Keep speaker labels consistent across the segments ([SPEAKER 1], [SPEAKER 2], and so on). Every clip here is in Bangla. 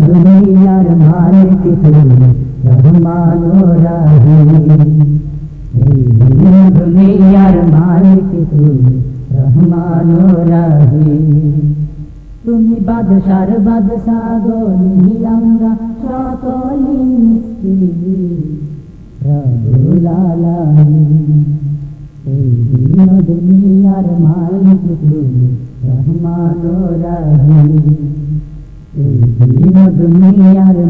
[SPEAKER 1] দুনিয়ার মালিক তুমি রহমান রহিম দুনিয়ার মালিক তুমি রহমান বাদশার বাদশা গনি আমরা সকলি মিস্ত্রি রবুল রহমান রহিম এই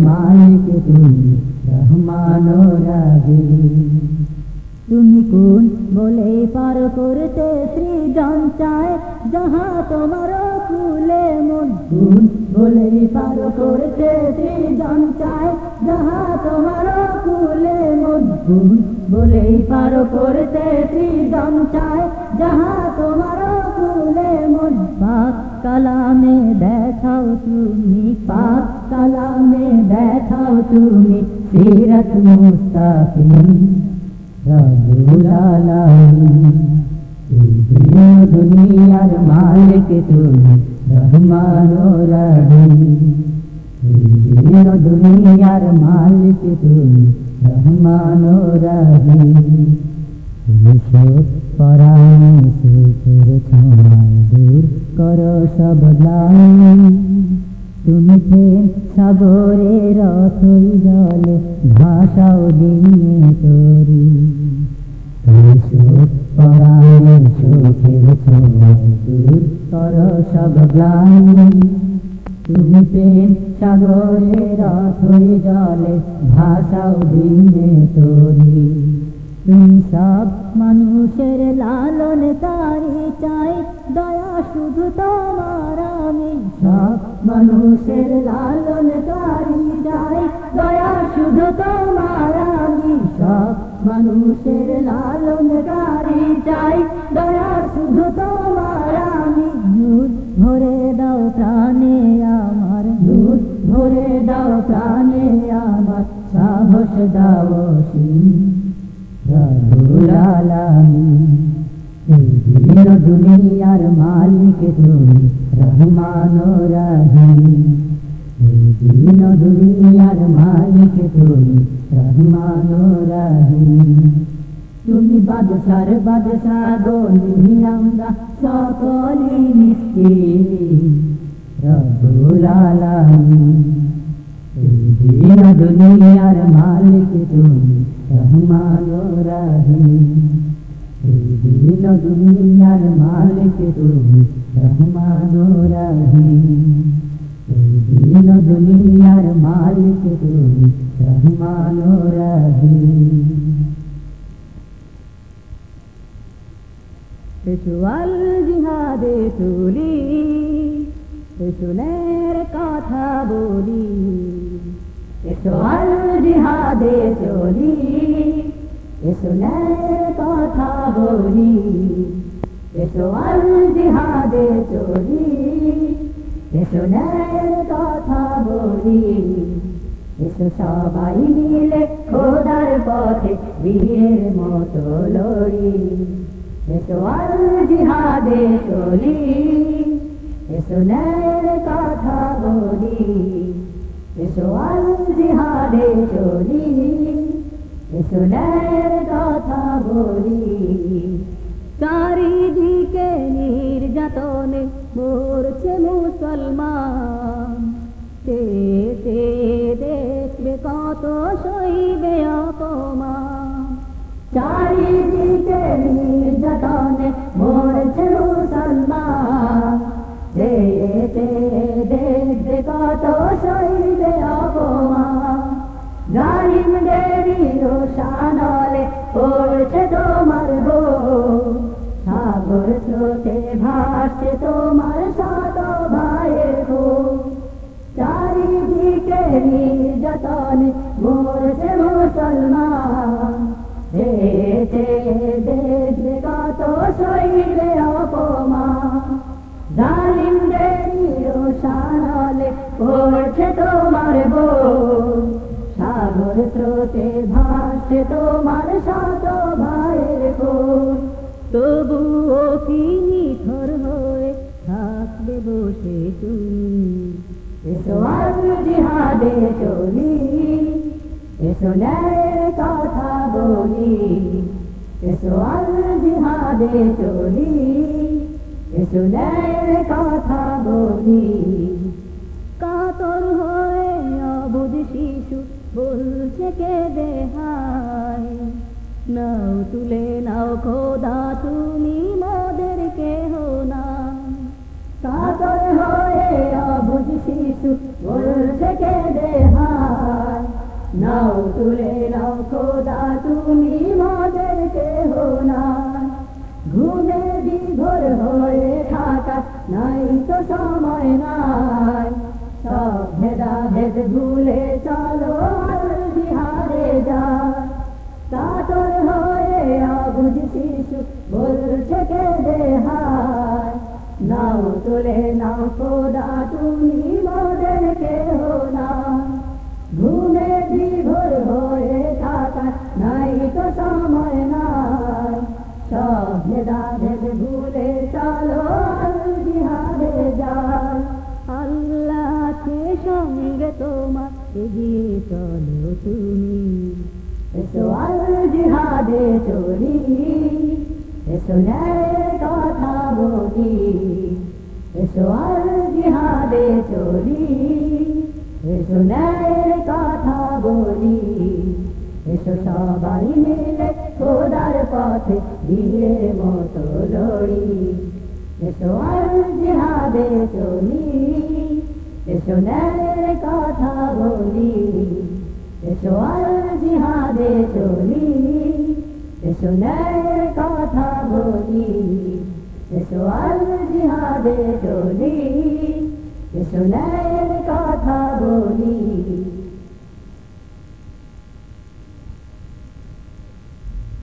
[SPEAKER 1] মালিক তুমি রহমান তুমি কোন বলে পার করতে সৃজন চায়? যাহা তোমার কুলে মন। কোন বলে পার করতে সৃজন চায়? যাহা তোমার কুলে মন। কোন বলে পার করতে সৃজন চায়? যাহা তোমার কুলে মন পাক কালামে দেখাও তুমি পাক কালামে দেখাও তুমি সিরত মুস্তাকিম রবুল আলামিন এই দুনিয়ার মালিক তুমি রহমান রহিম এই দুনিয়ার পরাণ সুখের ছমায় দূর করো সব গ্লানি তুমি ফের সাগরের রথই জলে ভাষাও দিনে তরি, তুমি সুখ পরাণের সুখের ছমায় দূর করো সব গ্লানি তুমি প্রেম সাগরে জলে ভাষাও দিনে তরি সব মানুষের লালন তারি চাই, দয়া শুধু তোমার, আমি সব মানুষের লালন তারি চাই, দয়া শুধু তোমার, আমি সব মানুষের লালন তারি চাই, দয়া শুধু তোমার, আমি দুধ ভরে দাও প্রাণে আমার দুধ ভরে দাও প্রাণে আমার, সাহস দাও। দিন দুনিয়ার মালিক তুমি, রহমান রহিম দিন দুনিয়ার মালিক তুমি, রহমান রহিম তুমি বাদশার বাদশা গনি আমরা সকলি মিষ্টি। রব্বুল আলামিন দিন দুনিয়ার মালিক তুমি, রহমান রহিম দিন দুনিয়ার মালিক তুমি রহমান রহিম। দিন দুনিয়ার মালিক তুমি রহমান রহিম।
[SPEAKER 2] পেশুয়াল জিহাদে তুলি পেশুনের কথা বলি।
[SPEAKER 1] পেশোয়াল জিহাদে চলি পেশোনের কথা বলি পেশোয়াল জিহাদে চলি। পেশোনের কথা বলি এসো সবাই মিলে খোদার পথে বীরের মতো লড়ি। পেশোয়াল জিহাদে চলি পেশোনের কথা বলি সোয়াল জিহাদে চলি। সোনের কথা বলি,
[SPEAKER 2] চারিদিকে নির্যাতনে মরছে মুসলমান। সে সে দেখবে কত সইবে অপমান।
[SPEAKER 1] চারিদিকে নির্যাতনে মরছে স্রোতে ভাসছে তোমার শত ভাইয়ের গো চারিদিকে নির্যাতনে মরছে মুসলমান। দেখে দেখবে কত সইবে অপমান। জালিমদের রোশানলে পড়ছে তোমার গো সাগর স্রোতে ভাসছে তোমার শত ভাইয়ের গো
[SPEAKER 2] তবুও কি নিথর তুমি।
[SPEAKER 1] এসো আর জিহাদে চলি, এসো ন্যায়ের কথা বলি। এসো আর জিহাদে চলি, এসো ন্যায়ের কথা বলি।
[SPEAKER 2] কাতর হয়ে অবুধ শিশু বলছে কে দেহায় নাও তুলে নাও খোদা
[SPEAKER 1] শিশু বলছে কে দেহায় নাও তুলে নাও খোদা, তুমি মাদের কেহ না ঘুমে বিভোর হয়ে থাকা, নাই তো সময় নাই। সব ভেদা ভেদ ভুলে চলো বিহারে যা কাতর হয়ে অবুঝ শিশু বলছে কে দেহায় নাও তুলে নাও খোদা, তুমি
[SPEAKER 2] তোমার এগিয়ে চলো তুমি।
[SPEAKER 1] এসো আর জিহাদে চলি। এসো ন্যায়ের কথা বলি। এসো আর জিহাদে চলি। এসো ন্যায়ের কথা বলি। এসো সবাই মিলে খোদার পথে বীরের মতো লড়ি। এসো আর জিহাদে চলি। এসো ন্যায়ের কথা বলি এসো আর জিহাদে চলি এসো ন্যায়ের কথা বলি এসো আর জিহাদে চলি এসো ন্যায়ের কথা বলি